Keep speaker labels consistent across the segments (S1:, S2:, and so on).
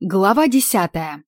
S1: Глава десятая.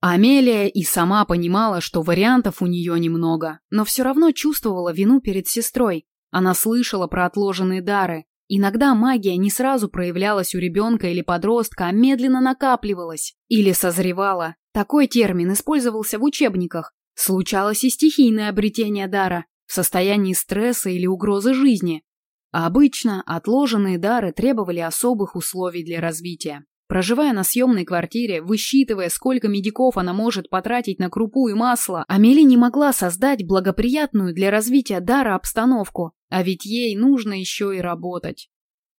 S1: Амелия и сама понимала, что вариантов у нее немного, но все равно чувствовала вину перед сестрой. Она слышала про отложенные дары. Иногда магия не сразу проявлялась у ребенка или подростка, а медленно накапливалась или созревала. Такой термин использовался в учебниках. Случалось и стихийное обретение дара в состоянии стресса или угрозы жизни. Обычно отложенные дары требовали особых условий для развития. Проживая на съемной квартире, высчитывая, сколько медиков она может потратить на крупу и масло, Амели не могла создать благоприятную для развития дара обстановку, а ведь ей нужно еще и работать.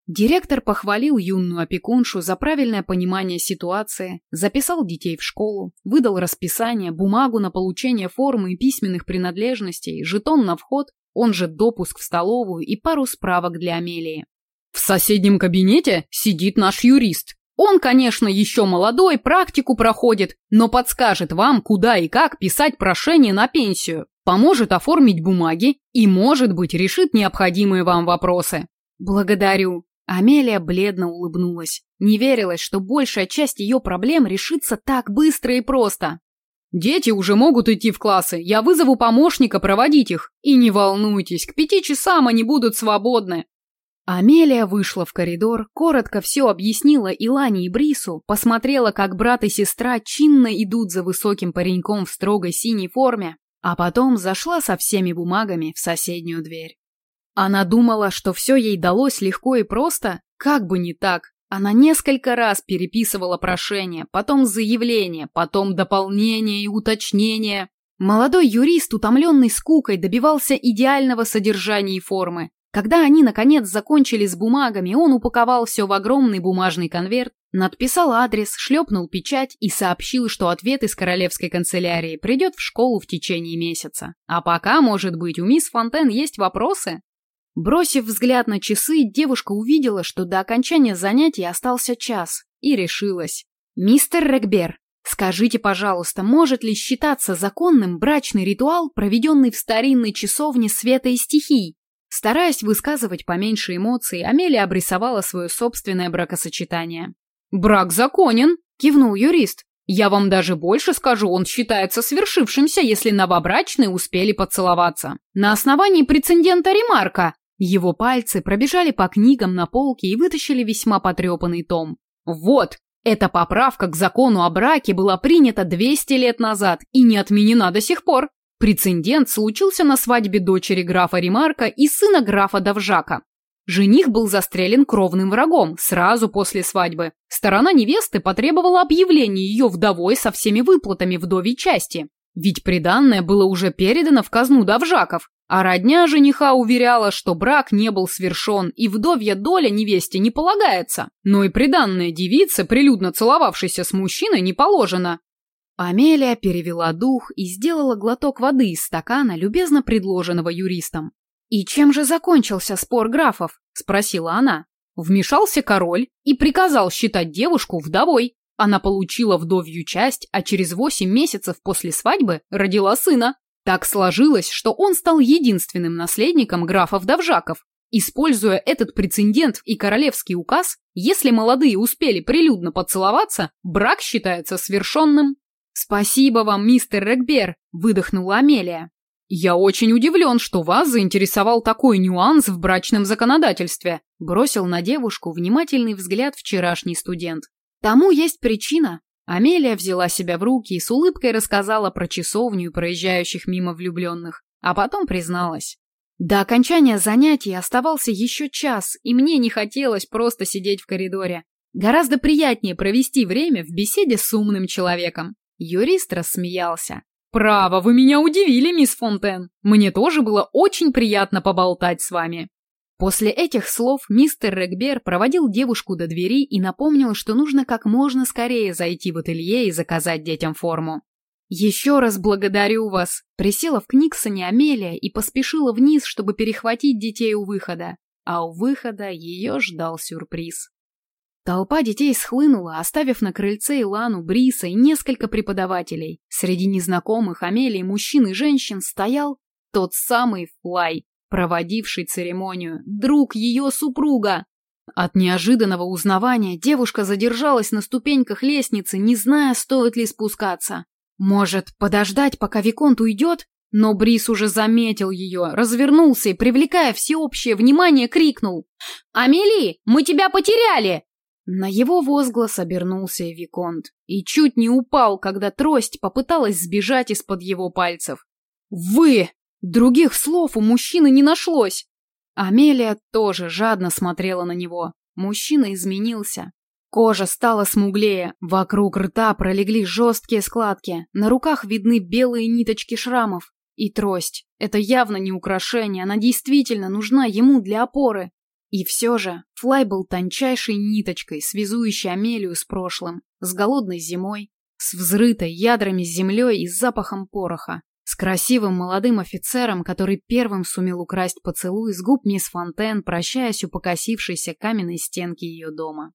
S1: Директор похвалил юную опекуншу за правильное понимание ситуации, записал детей в школу, выдал расписание, бумагу на получение формы и письменных принадлежностей, жетон на вход, он же допуск в столовую и пару справок для Амелии.
S2: «В соседнем кабинете сидит наш юрист», он, конечно, еще молодой, практику проходит, но подскажет вам, куда и как писать прошение на пенсию, поможет оформить бумаги и, может быть, решит необходимые вам вопросы.
S1: Благодарю. Амелия бледно улыбнулась. Не верилось, что большая часть ее проблем решится так быстро и просто.
S2: Дети уже могут идти в классы, я вызову помощника проводить их. И не волнуйтесь, к пяти часам они будут свободны.
S1: Амелия вышла в коридор, коротко все объяснила Илане и Брису, посмотрела, как брат и сестра чинно идут за высоким пареньком в строгой синей форме, а потом зашла со всеми бумагами в соседнюю дверь. Она думала, что все ей далось легко и просто, как бы не так. Она несколько раз переписывала прошение, потом заявление, потом дополнение и уточнение. Молодой юрист, утомленный скукой, добивался идеального содержания и формы, когда они, наконец, закончили с бумагами, он упаковал все в огромный бумажный конверт, надписал адрес, шлепнул печать и сообщил, что ответ из королевской канцелярии придет в школу в течение месяца. А пока, может быть, у мисс Фонтен есть вопросы? Бросив взгляд на часы, девушка увидела, что до окончания занятий остался час, и решилась. «Мистер Регбер, скажите, пожалуйста, может ли считаться законным брачный ритуал, проведенный в старинной часовне света и стихий?» Стараясь высказывать поменьше эмоций, Амелия обрисовала свое собственное бракосочетание.
S2: «Брак законен», – кивнул юрист. «Я вам даже больше скажу, он считается свершившимся, если новобрачные успели поцеловаться. На основании прецедента Ремарка».
S1: Его пальцы пробежали по книгам на полке и вытащили весьма потрепанный том.
S2: «Вот, эта поправка к закону о браке была принята 200 лет назад и не отменена до сих пор. Прецедент случился на свадьбе дочери графа Ремарка и сына графа Давжака. Жених был застрелен кровным врагом сразу после свадьбы. Сторона невесты потребовала объявления ее вдовой со всеми выплатами вдовей части. Ведь приданное было уже передано в казну Давжаков, а родня жениха уверяла, что брак не был свершен и вдовья доля невесте не полагается. Но и приданная девица, прилюдно целовавшейся с мужчиной, не положено.
S1: Амелия перевела дух и сделала глоток воды из стакана, любезно предложенного юристом. «И чем же закончился спор графов?» – спросила она.
S2: Вмешался король и приказал считать девушку вдовой. Она получила вдовью часть, а через восемь месяцев после свадьбы родила сына. Так сложилось, что он стал единственным наследником графов Давжаков. Используя этот прецедент и королевский указ, если молодые успели прилюдно поцеловаться, брак считается свершенным.
S1: «Спасибо вам, мистер Регбер», – выдохнула Амелия.
S2: «Я очень удивлен, что вас заинтересовал такой нюанс в брачном законодательстве», – бросил на девушку внимательный взгляд вчерашний студент.
S1: «Тому есть причина». Амелия взяла себя в руки и с улыбкой рассказала про часовню проезжающих мимо влюбленных, а потом призналась. До окончания занятий оставался еще час, и мне не хотелось просто сидеть в коридоре. Гораздо приятнее провести время в беседе с умным человеком. Юрист рассмеялся.
S2: «Право, вы меня удивили, мисс Фонтен. Мне тоже было очень приятно поболтать с вами».
S1: После этих слов мистер Регбер проводил девушку до двери и напомнил, что нужно как можно скорее зайти в ателье и заказать детям форму. «Еще раз благодарю вас», – присела в Книксоне Амелия и поспешила вниз, чтобы перехватить детей у выхода. А у выхода ее ждал сюрприз. Толпа детей схлынула, оставив на крыльце Илану, Бриса и несколько преподавателей. Среди незнакомых Амелии мужчин и женщин стоял тот самый Флай, проводивший церемонию, друг ее супруга. От неожиданного узнавания девушка задержалась на ступеньках лестницы, не зная, стоит ли спускаться. Может, подождать, пока Виконт уйдет? Но Брис уже заметил ее, развернулся и, привлекая всеобщее внимание, крикнул «Амели, мы тебя потеряли!» На его возглас обернулся Виконт и чуть не упал, когда трость попыталась сбежать из-под его пальцев. «Вы!» Других слов у мужчины не нашлось. Амелия тоже жадно смотрела на него. Мужчина изменился. Кожа стала смуглее, вокруг рта пролегли жесткие складки, на руках видны белые ниточки шрамов. И трость. Это явно не украшение, она действительно нужна ему для опоры. И все же Флай был тончайшей ниточкой, связующей Амелию с прошлым, с голодной зимой, с взрытой ядрами землей и запахом пороха, с красивым молодым офицером, который первым сумел украсть поцелуй с губ мисс Фонтен, прощаясь у покосившейся каменной стенки ее дома.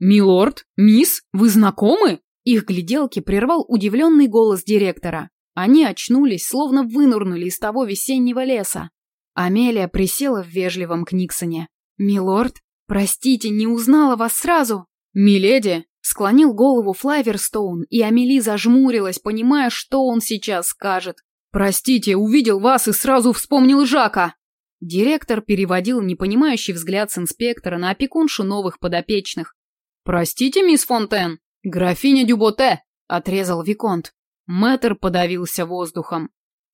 S2: «Милорд? Мисс? Вы знакомы?»
S1: Их гляделки прервал удивленный голос директора. Они очнулись, словно вынурнули из того весеннего леса. Амелия присела в вежливом Книксоне. «Милорд, простите, не узнала вас сразу!»
S2: «Миледи!»
S1: Склонил голову Флайверстоун, и Амели зажмурилась, понимая, что он сейчас скажет.
S2: «Простите, увидел вас и сразу вспомнил Жака!»
S1: Директор переводил непонимающий взгляд с инспектора на опекуншу новых подопечных.
S2: «Простите, мисс Фонтен, графиня Дюботе!» — отрезал Виконт.
S1: Мэтр подавился воздухом.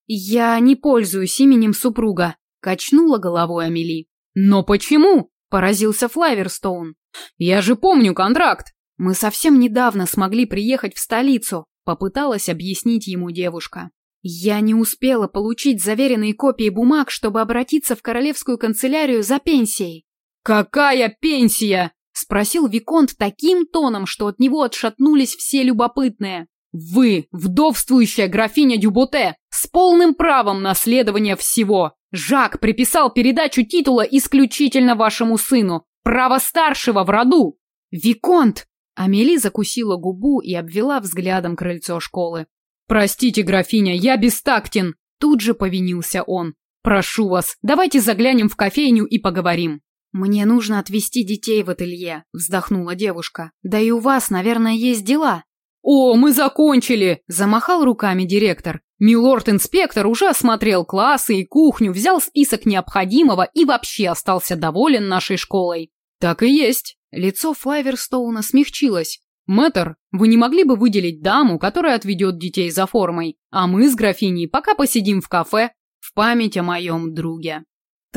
S1: «Я не пользуюсь именем супруга», — качнула головой Амели.
S2: «Но почему?»
S1: — поразился Флайверстоун.
S2: «Я же помню контракт!»
S1: «Мы совсем недавно смогли приехать в столицу», — попыталась объяснить ему девушка. «Я не успела получить заверенные копии бумаг, чтобы обратиться в королевскую канцелярию за пенсией».
S2: «Какая пенсия?»
S1: — спросил Виконт таким тоном, что от него отшатнулись все любопытные.
S2: «Вы, вдовствующая графиня Дюботе, с полным правом наследования всего. Жак приписал передачу титула исключительно вашему сыну, право старшего в роду».
S1: «Виконт!» Амели закусила губу и обвела взглядом крыльцо школы.
S2: «Простите, графиня, я бестактен!»
S1: Тут же повинился он.
S2: «Прошу вас, давайте заглянем в кофейню и поговорим».
S1: «Мне нужно отвезти детей в ателье», — вздохнула девушка. «Да и у вас, наверное, есть дела».
S2: «О, мы закончили!» – замахал руками директор. Милорд-инспектор уже осмотрел классы и кухню, взял список необходимого и вообще остался доволен нашей школой.
S1: «Так и есть». Лицо Флайверстоуна смягчилось.
S2: «Мэтр, вы не могли бы выделить даму, которая отведет детей за формой, а мы с графиней пока посидим в кафе в память о моем друге».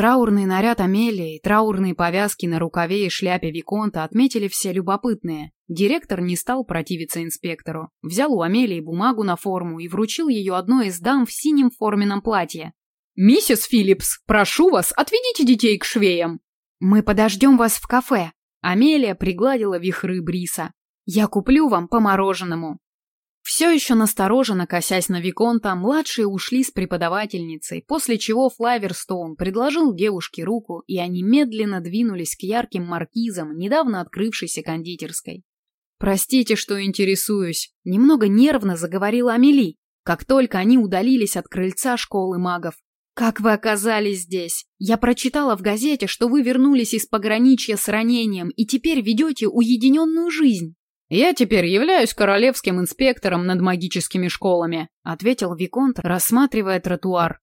S1: Траурный наряд Амелии, траурные повязки на рукаве и шляпе Виконта отметили все любопытные. Директор не стал противиться инспектору. Взял у Амелии бумагу на форму и вручил ее одной из дам в синем форменном платье.
S2: «Миссис Филлипс, прошу вас, отведите детей к швеям!»
S1: «Мы подождем вас в кафе», Амелия пригладила вихры Бриса. «Я куплю вам по мороженому». Все еще настороженно косясь на Виконта, младшие ушли с преподавательницей, после чего Флайверстоун предложил девушке руку, и они медленно двинулись к ярким маркизам, недавно открывшейся кондитерской. «Простите, что интересуюсь», — немного нервно заговорила Амели, как только они удалились от крыльца школы магов. «Как вы оказались здесь? Я прочитала в газете, что вы вернулись из пограничья с ранением и теперь ведете уединенную жизнь».
S2: «Я теперь являюсь королевским инспектором над магическими школами», ответил Виконт, рассматривая тротуар.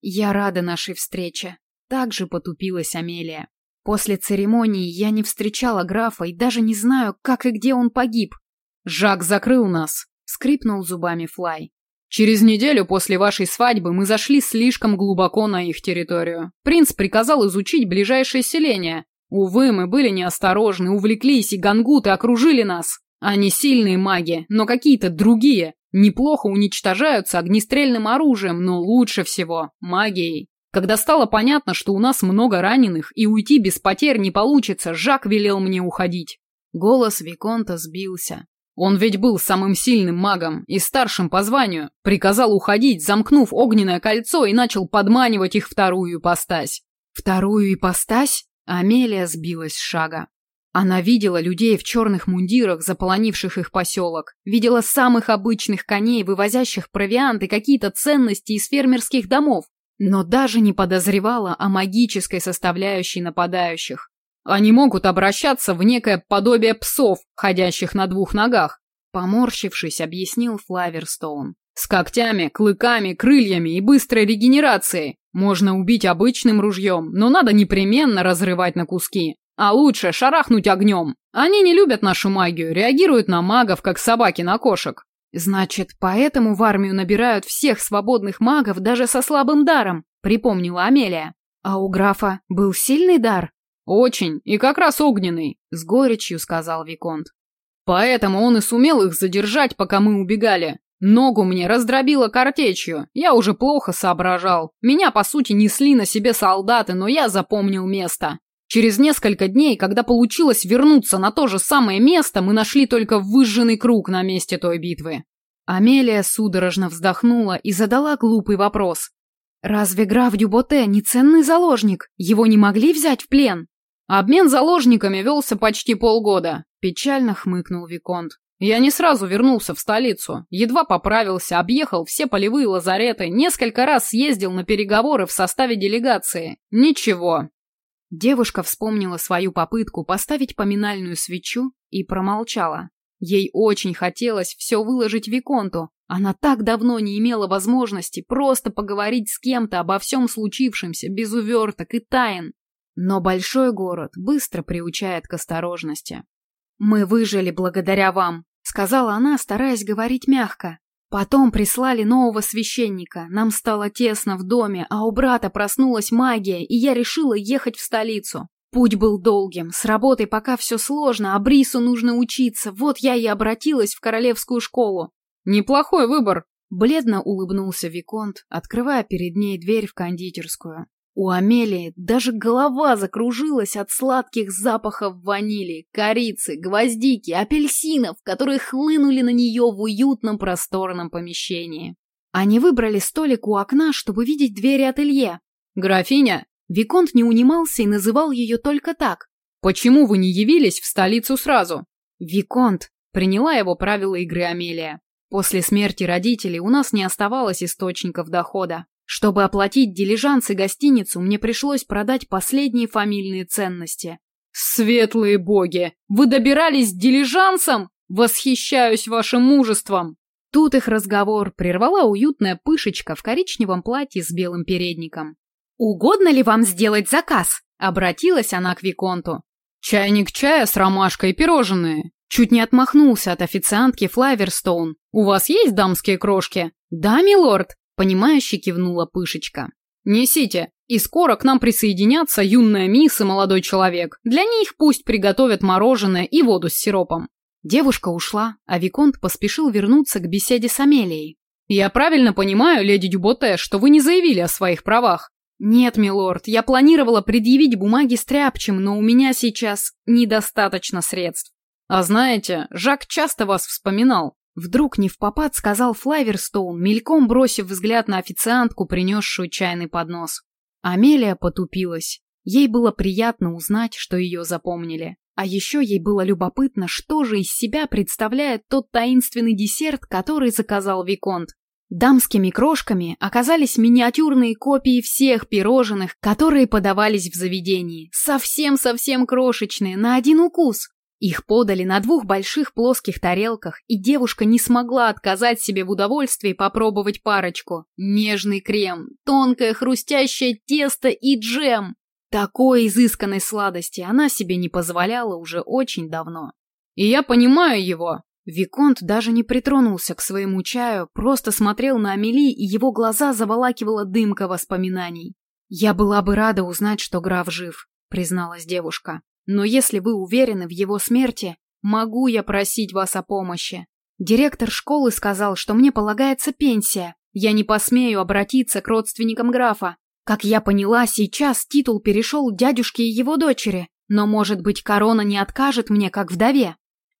S1: «Я рада нашей встрече». Также потупилась Амелия. После церемонии я не встречала графа и даже не знаю, как и где он погиб.
S2: «Жак закрыл нас», — скрипнул зубами Флай. Через неделю после вашей свадьбы мы зашли слишком глубоко на их территорию. Принц приказал изучить ближайшее селение. Увы, мы были неосторожны, увлеклись, и гангуты окружили нас. Они сильные маги, но какие-то другие. Неплохо уничтожаются огнестрельным оружием, но лучше всего магией. Когда стало понятно, что у нас много раненых и уйти без потерь не получится, Жак велел мне уходить.
S1: Голос Виконта сбился.
S2: Он ведь был самым сильным магом и старшим по званию. Приказал уходить, замкнув огненное кольцо и начал подманивать их вторую ипостась.
S1: Вторую ипостась? Амелия сбилась с шага. Она видела людей в черных мундирах, заполонивших их поселок. Видела самых обычных коней, вывозящих провиант и какие-то ценности из фермерских домов. Но даже не подозревала о магической составляющей нападающих.
S2: Они могут обращаться в некое подобие псов, ходящих на двух ногах. Поморщившись, объяснил Флаверстоун. С когтями, клыками, крыльями и быстрой регенерацией. Можно убить обычным ружьем, но надо непременно разрывать на куски. А лучше шарахнуть огнем. Они не любят нашу магию, реагируют на магов, как собаки на кошек.
S1: Значит, поэтому в армию набирают всех свободных магов даже со слабым даром, припомнила Амелия. А у графа был сильный дар?
S2: Очень, и как раз огненный, с горечью сказал Виконт. Поэтому он и сумел их задержать, пока мы убегали. Ногу мне раздробило картечью. Я уже плохо соображал. Меня, по сути, несли на себе солдаты, но я запомнил место. Через несколько дней, когда получилось вернуться на то же самое место, мы нашли только выжженный круг на месте той битвы.
S1: Амелия судорожно вздохнула и задала глупый вопрос. «Разве граф Дюботе не ценный заложник? Его не могли взять в плен?»
S2: Обмен заложниками велся почти полгода. Печально хмыкнул Виконт. Я не сразу вернулся в столицу. Едва поправился, объехал все полевые лазареты, несколько раз съездил на переговоры в составе делегации. Ничего,
S1: Девушка вспомнила свою попытку поставить поминальную свечу и промолчала. Ей очень хотелось все выложить Виконту. Она так давно не имела возможности просто поговорить с кем-то обо всем случившемся, без уверток и тайн. Но большой город быстро приучает к осторожности. «Мы выжили благодаря вам», — сказала она, стараясь говорить мягко. Потом прислали нового священника. Нам стало тесно в доме, а у брата проснулась магия, и я решила ехать в столицу. Путь был долгим, с работой пока все сложно, а Брису нужно учиться. Вот я и обратилась в королевскую школу.
S2: Неплохой выбор,
S1: бледно улыбнулся Виконт, открывая перед ней дверь в кондитерскую. У Амелии даже голова закружилась от сладких запахов ванили, корицы, гвоздики, апельсинов, которые хлынули на нее в уютном просторном помещении. Они выбрали столик у окна, чтобы видеть двери ателье.
S2: «Графиня!»
S1: Виконт не унимался и называл ее только так.
S2: «Почему вы не явились в столицу сразу?»
S1: «Виконт!» — приняла его правила игры Амелия. «После смерти родителей у нас не оставалось источников дохода. Чтобы оплатить дилижанс и гостиницу, мне пришлось продать последние фамильные ценности.
S2: Светлые боги! Вы добирались дилижансом? Восхищаюсь вашим мужеством!
S1: Тут их разговор прервала уютная пышечка в коричневом платье с белым передником. «Угодно ли вам сделать заказ?» — обратилась она к Виконту.
S2: «Чайник чая с ромашкой и пирожные».
S1: Чуть не отмахнулся от официантки Флайверстоун.
S2: «У вас есть дамские крошки?»
S1: «Да, милорд», Понимающе кивнула Пышечка.
S2: «Несите, и скоро к нам присоединятся юная мисс и молодой человек. Для них пусть приготовят мороженое и воду с сиропом».
S1: Девушка ушла, а Виконт поспешил вернуться к беседе с Амелией.
S2: «Я правильно понимаю, леди Дюботе, что вы не заявили о своих правах?»
S1: «Нет, милорд, я планировала предъявить бумаги стряпчим, но у меня сейчас недостаточно средств».
S2: «А знаете, Жак часто вас вспоминал.
S1: Вдруг не в попад сказал Флайверстоун, мельком бросив взгляд на официантку, принесшую чайный поднос. Амелия потупилась. Ей было приятно узнать, что ее запомнили. А еще ей было любопытно, что же из себя представляет тот таинственный десерт, который заказал Виконт. Дамскими крошками оказались миниатюрные копии всех пирожных, которые подавались в заведении. Совсем-совсем крошечные, на один укус. Их подали на двух больших плоских тарелках, и девушка не смогла отказать себе в удовольствии попробовать парочку. Нежный крем, тонкое хрустящее тесто и джем. Такой изысканной сладости она себе не позволяла уже очень давно.
S2: И я понимаю его.
S1: Виконт даже не притронулся к своему чаю, просто смотрел на Амели, и его глаза заволакивала дымка воспоминаний. «Я была бы рада узнать, что граф жив», — призналась девушка. Но если вы уверены в его смерти, могу я просить вас о помощи. Директор школы сказал, что мне полагается пенсия. Я не посмею обратиться к родственникам графа. Как я поняла, сейчас титул перешел дядюшке и его дочери. Но, может быть, корона не откажет мне, как вдове?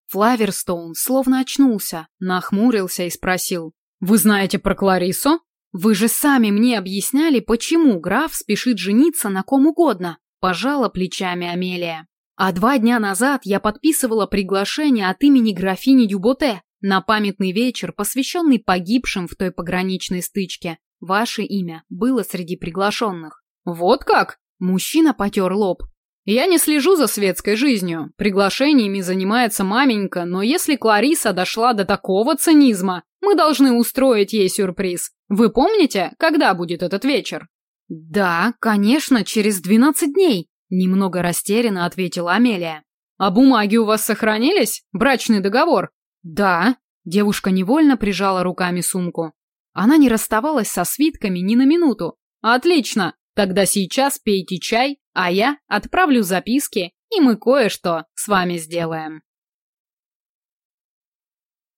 S1: Флаверстоун словно очнулся, нахмурился и спросил.
S2: «Вы знаете про Кларису?»
S1: «Вы же сами мне объясняли, почему граф спешит жениться на ком угодно», – пожала плечами Амелия. А два дня назад я подписывала приглашение от имени графини Дюботе на памятный вечер, посвященный погибшим в той пограничной стычке. Ваше имя было среди приглашенных.
S2: Вот как?
S1: Мужчина потер лоб.
S2: Я не слежу за светской жизнью. Приглашениями занимается маменька, но если Клариса дошла до такого цинизма, мы должны устроить ей сюрприз. Вы помните, когда будет этот вечер?
S1: Да, конечно, через двенадцать дней, немного растерянно ответила Амелия.
S2: А бумаги у вас сохранились? Брачный договор?
S1: Да. Девушка невольно прижала руками сумку. Она не расставалась со свитками ни на минуту.
S2: Отлично. Тогда сейчас пейте чай, а я отправлю записки, и мы кое-что с вами сделаем.